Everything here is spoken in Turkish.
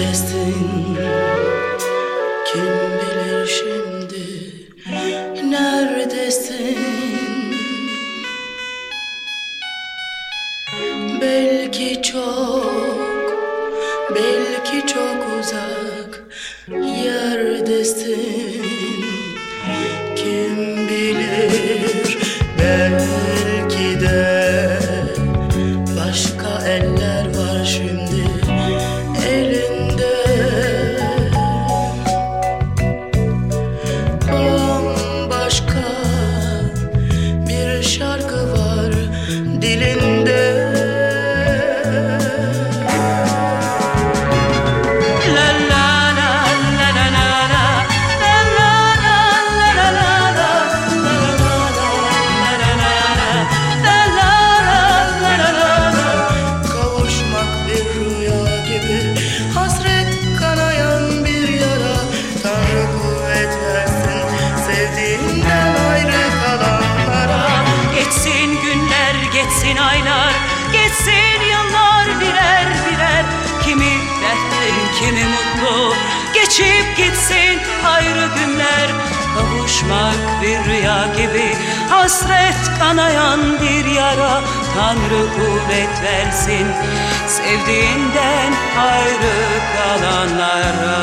Neredesin? Kim bilir şimdi neredesin? Belki çok, belki çok uzak yerdesin. Kim bilir geçsin aylar, geçsin yıllar birer birer. Kimi dertli, kimi mutlu, geçip gitsin ayrı günler. Kavuşmak bir rüya gibi, hasret kanayan bir yara. Tanrı kuvvet versin, sevdiğinden ayrı kalanlara.